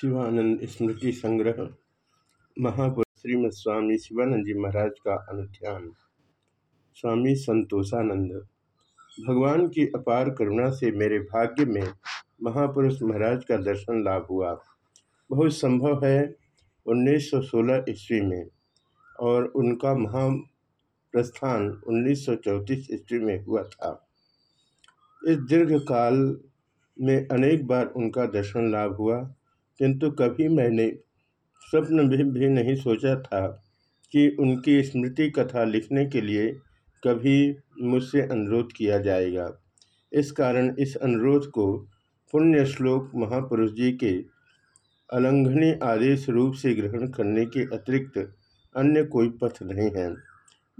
शिवानंद स्मृति संग्रह, महापुरुष श्रीमद स्वामी शिवानंद जी महाराज का अनुध्यान। स्वामी संतोषानंद, भगवान की अपार करुणा से मेरे भाग्य में महापुरुष महाराज का दर्शन लाभ हुआ। बहुत संभव है 1916 ईस्वी में और उनका महाप्रस्थान 1934 ईस्वी में हुआ था। इस दीर्घ काल में अनेक बार उनका दर्शन लाभ हुआ। किंतु कभी मैंने स्वप्न में भी नहीं सोचा था कि उनकी स्मृति कथा लिखने के लिए कभी मुझसे अनुरोध किया जाएगा। इस कारण इस अनुरोध को पुण्य श्लोक महापुरुष जी के अलंघनीय आदेश रूप से ग्रहण करने के अतिरिक्त अन्य कोई पथ नहीं है।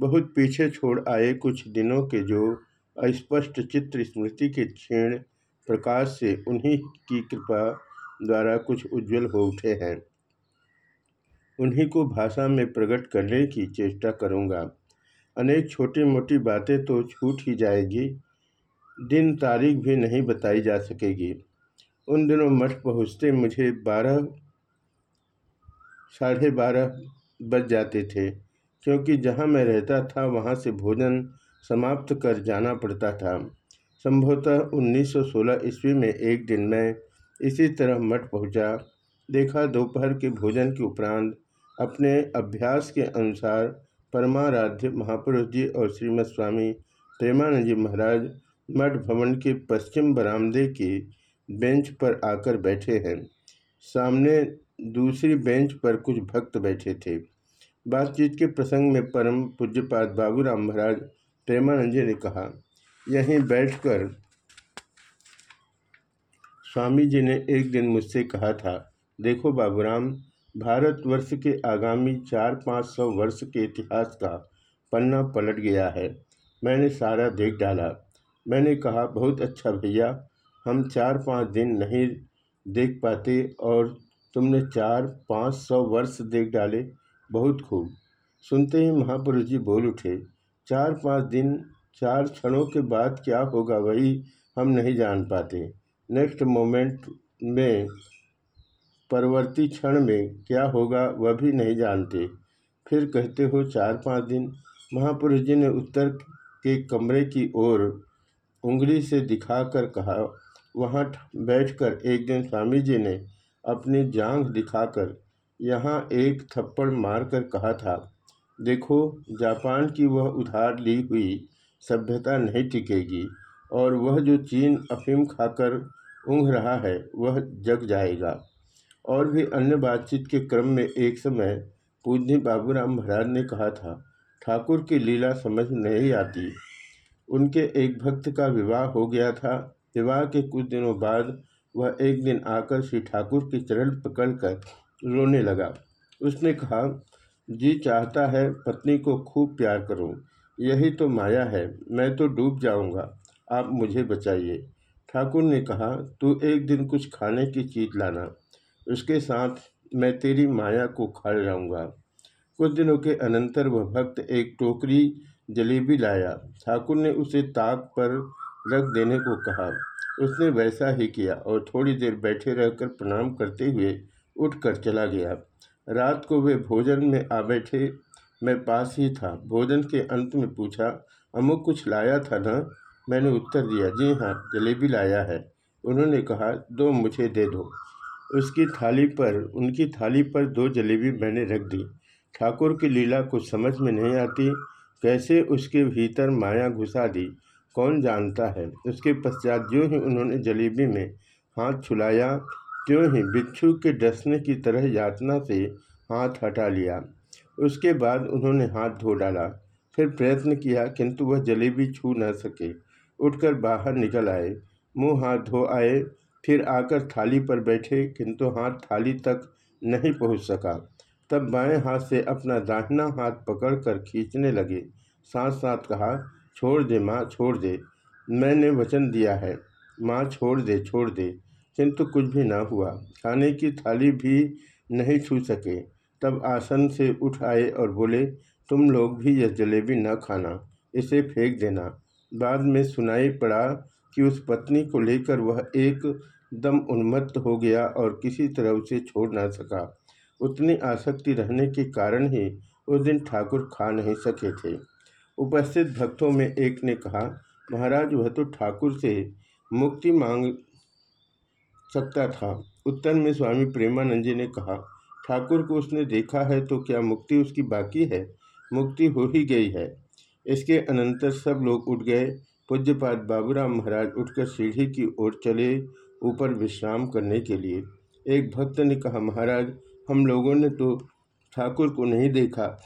बहुत पीछे छोड़ आए कुछ दिनों के जो अस्पष्ट चित्र स्मृति के क्षीण प्रकाश से उन्हीं की कृपा द्वारा कुछ उज्जवल हो उठे हैं। उन्हीं को भाषा में प्रकट करने की चेष्टा करूँगा। अनेक छोटी मोटी बातें तो छूट ही जाएगी। दिन तारीख भी नहीं बताई जा सकेगी। उन दिनों मठ पहुँचते मुझे बारह, साढ़े बारह बज जाते थे, क्योंकि जहाँ मैं रहता था वहाँ से भोजन समाप्त कर जाना पड़ता था। संभवतः 1916 ईस्वी में एक दिन मैं इसी तरह मठ पहुँचा, देखा दोपहर के भोजन के उपरांत अपने अभ्यास के अनुसार परमाराध्य महापुरुष जी और श्रीमद स्वामी प्रेमानंद जी महाराज मठ भवन के पश्चिम बरामदे के बेंच पर आकर बैठे हैं। सामने दूसरी बेंच पर कुछ भक्त बैठे थे। बातचीत के प्रसंग में परम पूज्यपाद बाबूराम महाराज प्रेमानंद जी ने कहा, यहीं बैठकर स्वामी जी ने एक दिन मुझसे कहा था, देखो बाबूराम भारतवर्ष के आगामी चार पाँच सौ वर्ष के इतिहास का पन्ना पलट गया है। मैंने सारा देख डाला। मैंने कहा, बहुत अच्छा भैया, हम चार पाँच दिन नहीं देख पाते और तुमने चार पाँच सौ वर्ष देख डाले। बहुत खूब। सुनते ही महापुरुष जी बोल उठे, चार पाँच दिन, चार क्षणों के बाद क्या होगा वही हम नहीं जान पाते। नेक्स्ट मोमेंट में परवर्ती क्षण में क्या होगा वह भी नहीं जानते। फिर कहते हो, चार पाँच दिन। महापुरुष जी ने उत्तर के कमरे की ओर उंगली से दिखाकर कहा, वहाँ बैठकर एक दिन स्वामी जी ने अपनी जांघ दिखाकर यहाँ एक थप्पड़ मारकर कहा था, देखो, जापान की वह उधार ली हुई सभ्यता नहीं टिकेगी, और वह जो चीन अफीम खाकर ऊँघ रहा है, वह जग जाएगा। और भी अन्य बातचीत के क्रम में एक समय पूज्य बाबूराम महाराज ने कहा था, ठाकुर की लीला समझ नहीं आती। उनके एक भक्त का विवाह हो गया था। विवाह के कुछ दिनों बाद वह एक दिन आकर श्री ठाकुर के चरण पकड़कर रोने लगा। उसने कहा, जी चाहता है, पत्नी को खूब प्यार करूँ। यही तो माया है। मैं तो डूब जाऊँगा। आप मुझे बचाइए। ठाकुर ने कहा, तू एक दिन कुछ खाने की चीज़ लाना। उसके साथ मैं तेरी माया को खा लाऊँगा। कुछ दिनों के अनंतर वह भक्त एक टोकरी जलेबी लाया। ठाकुर ने उसे ताक पर रख देने को कहा। उसने वैसा ही किया और थोड़ी देर बैठे रहकर प्रणाम करते हुए उठकर चला गया। रात को वे भोजन में आ बैठे। मैं पास ही था। भोजन के अंत में पूछा, अमुक कुछ लाया था ना? मैंने उत्तर दिया, जी हाँ जलेबी लाया है। उन्होंने कहा, दो मुझे दे दो। उसकी थाली पर, उनकी थाली पर दो जलेबी मैंने रख दी। ठाकुर की लीला कुछ समझ में नहीं आती, कैसे उसके भीतर माया घुसा दी, कौन जानता है? उसके पश्चात जो ही उन्होंने जलेबी में हाथ छुलाया, त्यों ही बिच्छू के डसने की तरह यातना से हाथ हटा लिया। उसके बाद उन्होंने हाथ धो डाला। फिर प्रयत्न किया, किंतु वह जलेबी छू न सके। उठकर बाहर निकल आए। मुँह हाथ धो आए, फिर आकर थाली पर बैठे, किंतु हाथ थाली तक नहीं पहुँच सका। तब बाएँ हाथ से अपना दाहिना हाथ पकड़कर खींचने लगे। साथ साथ कहा, छोड़ दे माँ, छोड़ दे। मैंने वचन दिया है। माँ, छोड़ दे छोड़ दे। किंतु कुछ भी ना हुआ। खाने की थाली भी नहीं छू सके। तब आसन से उठ आए और बोले, तुम लोग भी यह जलेबी न खाना। इसे फेंक देना। बाद में सुनाई पड़ा कि उस पत्नी को लेकर वह एक दम उन्मत्त हो गया और किसी तरह उसे छोड़ ना सका। उतनी आसक्ति रहने के कारण ही उस दिन ठाकुर खा नहीं सके थे। उपस्थित भक्तों में एक ने कहा, महाराज, वह तो ठाकुर से मुक्ति मांग सकता था। उत्तर में स्वामी प्रेमानंद जी ने कहा, ठाकुर को उसने देखा है तो क्या मुक्ति उसकी बाकी है? मुक्ति हो ही गई है। इसके अनंतर सब लोग उठ गए। पूज्यपाद बाबूराम महाराज उठकर सीढ़ी की ओर चले ऊपर विश्राम करने के लिए। एक भक्त ने कहा, महाराज, हम लोगों ने तो ठाकुर को नहीं देखा,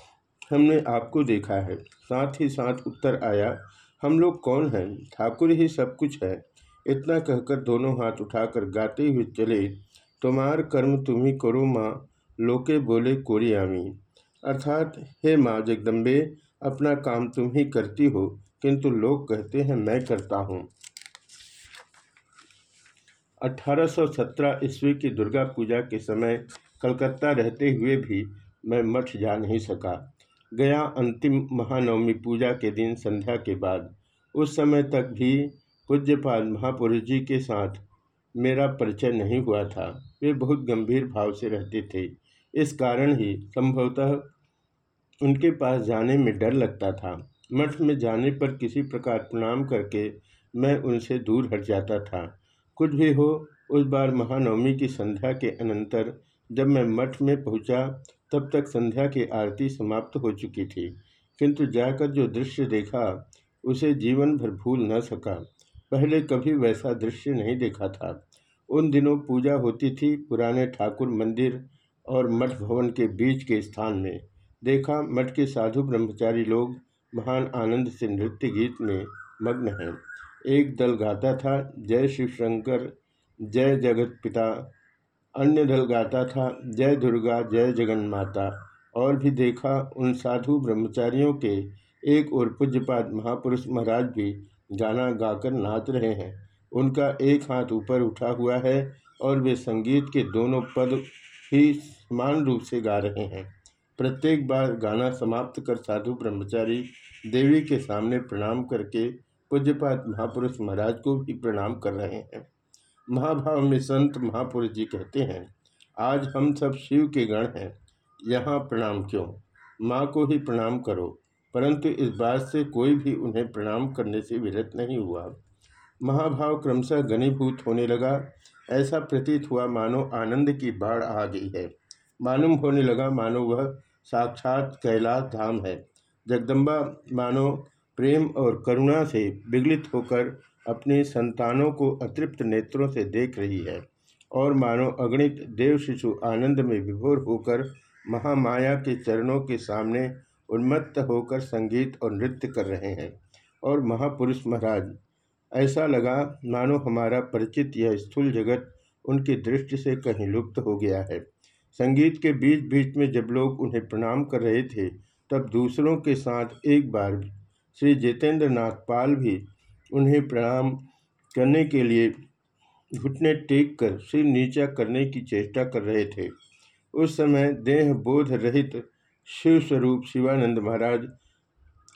हमने आपको देखा है। साथ ही साथ उत्तर आया, हम लोग कौन हैं? ठाकुर ही सब कुछ है। इतना कहकर दोनों हाथ उठाकर गाते हुए चले, तुम्हार कर्म तुम्ही करो माँ, लोके बोले कोरियामी। अर्थात, हे माँ जगदम्बे अपना काम तुम ही करती हो, किंतु लोग कहते हैं, मैं करता हूँ। 1817 ईस्वी की दुर्गा पूजा के समय कलकत्ता रहते हुए भी मैं मठ जा नहीं सका। गया अंतिम महानवमी पूजा के दिन संध्या के बाद। उस समय तक भी पूज्यपाल महापुरुष जी के साथ मेरा परिचय नहीं हुआ था। वे बहुत गंभीर भाव से रहते थे। इस कारण ही संभवतः उनके पास जाने में डर लगता था। मठ में जाने पर किसी प्रकार प्रणाम करके मैं उनसे दूर हट जाता था। कुछ भी हो, उस बार महानवमी की संध्या के अनंतर जब मैं मठ में पहुँचा, तब तक संध्या की आरती समाप्त हो चुकी थी। किंतु जाकर जो दृश्य देखा, उसे जीवन भर भूल न सका। पहले कभी वैसा दृश्य नहीं देखा था। उन दिनों पूजा होती थी पुराने ठाकुर मंदिर और मठ भवन के बीच के स्थान में। देखा, मठ के साधु ब्रह्मचारी लोग महान आनंद से नृत्य गीत में मग्न हैं। एक दल गाता था, जय शिव शंकर, जय जगत पिता। अन्य दल गाता था, जय दुर्गा, जय जगन माता। और भी देखा, उन साधु ब्रह्मचारियों के एक और पूज्यपाद महापुरुष महाराज भी गाना गाकर नाच रहे हैं। उनका एक हाथ ऊपर उठा हुआ है और वे संगीत के दोनों पद ही समान रूप से गा रहे हैं। प्रत्येक बार गाना समाप्त कर साधु ब्रह्मचारी देवी के सामने प्रणाम करके पूज्यपात महापुरुष महाराज को भी प्रणाम कर रहे हैं। महाभाव में संत महापुरुष जी कहते हैं, आज हम सब शिव के गण हैं, यहाँ प्रणाम क्यों? माँ को ही प्रणाम करो। परंतु इस बात से कोई भी उन्हें प्रणाम करने से विरत नहीं हुआ। महाभाव क्रमशः घनीभूत होने लगा। ऐसा प्रतीत हुआ मानो आनंद की बाढ़ आ गई है। मालूम होने लगा मानो वह साक्षात कैलाश धाम है। जगदम्बा मानो प्रेम और करुणा से विगलित होकर अपने संतानों को अतृप्त नेत्रों से देख रही है और मानो अगणित देव शिशु आनंद में विभोर होकर महामाया के चरणों के सामने उन्मत्त होकर संगीत और नृत्य कर रहे हैं। और महापुरुष महाराज, ऐसा लगा मानो हमारा परिचित यह स्थूल जगत उनकी दृष्टि से कहीं लुप्त हो गया है। संगीत के बीच बीच में जब लोग उन्हें प्रणाम कर रहे थे तब दूसरों के साथ एक बार श्री जितेंद्र नाथ पाल भी उन्हें प्रणाम करने के लिए घुटने टेक कर सिर नीचा करने की चेष्टा कर रहे थे। उस समय देह बोध रहित शिव स्वरूप शिवानंद महाराज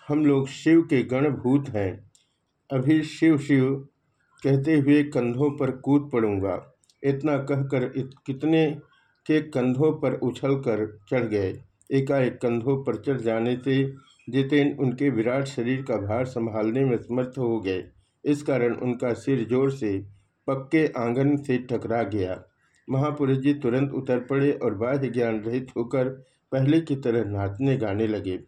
हम लोग शिव के गणभूत हैं। अभी शिव शिव कहते हुए कंधों पर कूद पड़ूँगा। इतना कहकर इत, कितने के कंधों पर उछलकर चढ़ गए। एकाएक कंधों पर चढ़ जाने से जितेन उनके विराट शरीर का भार संभालने में समर्थ हो गए। इस कारण उनका सिर ज़ोर से पक्के आँगन से टकरा गया। महापुरुष जी तुरंत उतर पड़े और बाह्य ज्ञान रहित होकर पहले की तरह नाचने गाने लगे।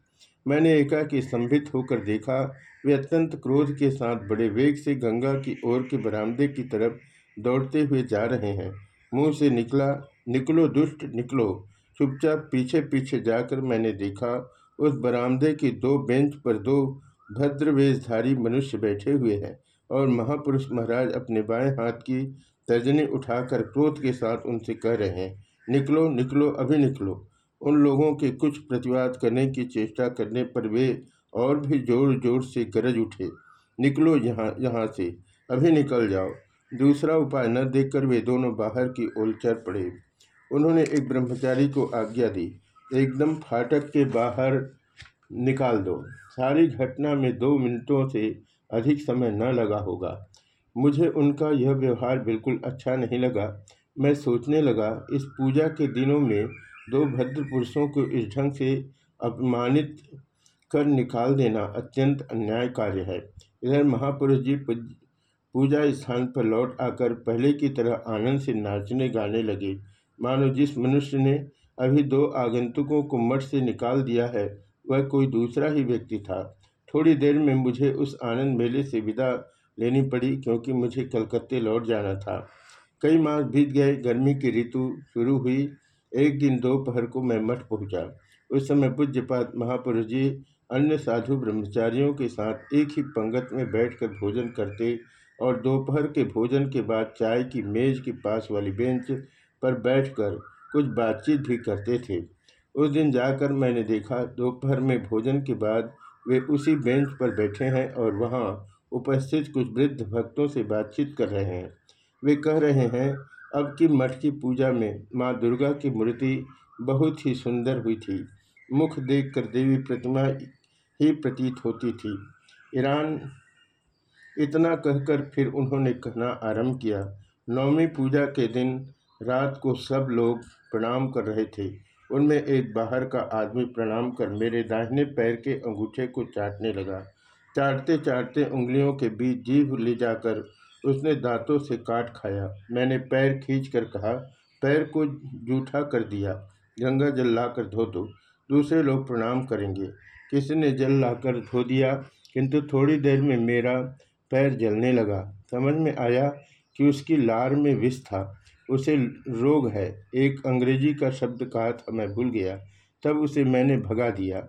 मैंने एकाकी संभित होकर देखा, वे अत्यंत क्रोध के साथ बड़े वेग से गंगा की ओर के बरामदे की तरफ़ दौड़ते हुए जा रहे हैं। मुँह से निकला निकलो, दुष्ट निकलो। चुपचाप पीछे पीछे जाकर मैंने देखा, उस बरामदे की दो बेंच पर दो भद्रवेशधारी मनुष्य बैठे हुए हैं और महापुरुष महाराज अपने बाएँ हाथ की तर्जनी उठाकर क्रोध के साथ उनसे कह रहे हैं, निकलो निकलो, अभी निकलो। उन लोगों के कुछ प्रतिवाद करने की चेष्टा करने पर वे और भी ज़ोर ज़ोर से गरज उठे। निकलो यहाँ यहाँ से, अभी निकल जाओ। दूसरा उपाय न देखकर वे दोनों बाहर की ओर चल पड़े। उन्होंने एक ब्रह्मचारी को आज्ञा दी, एकदम फाटक के बाहर निकाल दो। सारी घटना में दो मिनटों से अधिक समय न लगा होगा। मुझे उनका यह व्यवहार बिल्कुल अच्छा नहीं लगा। मैं सोचने लगा, इस पूजा के दिनों में दो भद्र पुरुषों को इस ढंग से अपमानित कर निकाल देना अत्यंत अन्याय कार्य है। इधर महापुरुष जी पूजा स्थान पर लौट आकर पहले की तरह आनंद से नाचने गाने लगे। मानो जिस मनुष्य ने अभी दो आगंतुकों को मठ से निकाल दिया है, वह कोई दूसरा ही व्यक्ति था। थोड़ी देर में मुझे उस आनंद मेले से विदा लेनी पड़ी, क्योंकि मुझे कलकत्ते लौट जाना था। कई मास बीत गए, गर्मी की ऋतु शुरू हुई। एक दिन दोपहर को मैं मठ पहुँचा। उस समय पूज्यपात महापुरुष जी अन्य साधु ब्रह्मचारियों के साथ एक ही पंगत में बैठकर भोजन करते और दोपहर के भोजन के बाद चाय की मेज के पास वाली बेंच पर बैठकर कुछ बातचीत भी करते थे। उस दिन जाकर मैंने देखा, दोपहर में भोजन के बाद वे उसी बेंच पर बैठे हैं और वहाँ उपस्थित कुछ वृद्ध भक्तों से बातचीत कर रहे हैं। वे कह रहे हैं, अब की मठ की पूजा में माँ दुर्गा की मूर्ति बहुत ही सुंदर हुई थी। मुख देखकर देवी प्रतिमा ही प्रतीत होती थी। ईरान इतना कहकर फिर उन्होंने कहना आरंभ किया। नौमी पूजा के दिन रात को सब लोग प्रणाम कर रहे थे। उनमें एक बाहर का आदमी प्रणाम कर मेरे दाहिने पैर के अंगूठे को चाटने लगा। चाटते चाटते उंगलियों के बीच जीभ ले जाकर उसने दांतों से काट खाया। मैंने पैर खींच कर कहा, पैर को जूठा कर दिया। गंगा जल लाकर धो दो। दूसरे लोग प्रणाम करेंगे। किसी ने जल लाकर धो दिया? किंतु थोड़ी देर में मेरा पैर जलने लगा। समझ में आया कि उसकी लार में विष था। उसे रोग है। एक अंग्रेज़ी का शब्द कहा था, मैं भूल गया। तब उसे मैंने भगा दिया।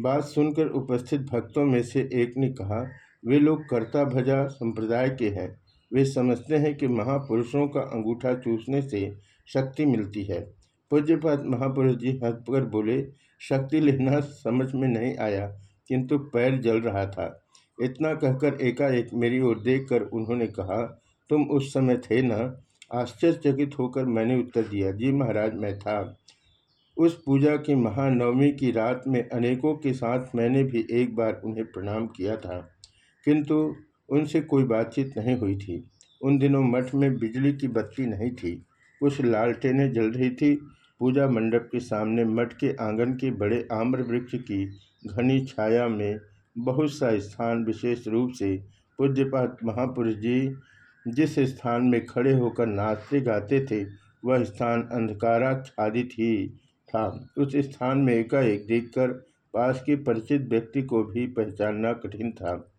बात सुनकर उपस्थित भक्तों में से एक ने कहा, वे लोग कर्ता भजा संप्रदाय के हैं। वे समझते हैं कि महापुरुषों का अंगूठा चूसने से शक्ति मिलती है। पूज्यपात महापुरुष जी हंसकर बोले, शक्ति लेना समझ में नहीं आया, किंतु पैर जल रहा था। इतना कहकर एकाएक मेरी ओर देखकर उन्होंने कहा, तुम उस समय थे ना आश्चर्यचकित होकर मैंने उत्तर दिया, जी महाराज, मैं था। उस पूजा की महानवमी की रात में अनेकों के साथ मैंने भी एक बार उन्हें प्रणाम किया था, किंतु उनसे कोई बातचीत नहीं हुई थी। उन दिनों मठ में बिजली की बत्ती नहीं थी। कुछ लालटेनें जल रही थी। पूजा मंडप के सामने मठ के आँगन के बड़े आम्र वृक्ष की घनी छाया में बहुत सा स्थान विशेष रूप से पूज्यपात महापुरुष जी जिस स्थान में खड़े होकर नाचते गाते थे, वह स्थान अंधकाराच्छादित ही था। उस स्थान में एकाएक देखकर पास के परिचित व्यक्ति को भी पहचानना कठिन था।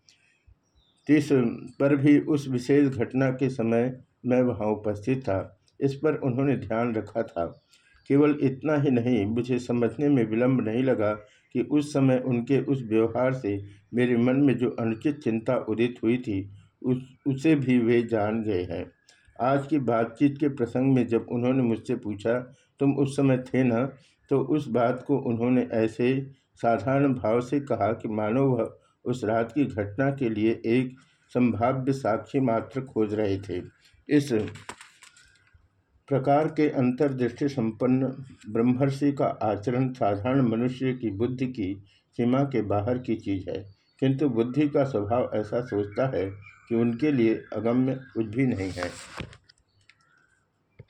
तीस पर भी उस विशेष घटना के समय मैं वहाँ उपस्थित था। इस पर उन्होंने ध्यान रखा था। केवल इतना ही नहीं, मुझे समझने में विलंब नहीं लगा कि उस समय उनके उस व्यवहार से मेरे मन में जो अनुचित चिंता उदित हुई थी उस, उसे भी वे जान गए हैं। आज की बातचीत के प्रसंग में जब उन्होंने मुझसे पूछा, तुम उस समय थे ना? तो उस बात को उन्होंने ऐसे साधारण भाव से कहा कि मानो वह उस रात की घटना के लिए एक संभाव्य साक्षी मात्र खोज रहे थे। इस प्रकार के अंतर्दृष्टि संपन्न ब्रह्मर्षि का आचरण साधारण मनुष्य की बुद्धि की सीमा के बाहर की चीज़ है। किंतु बुद्धि का स्वभाव ऐसा सोचता है कि उनके लिए अगम्य कुछ भी नहीं है।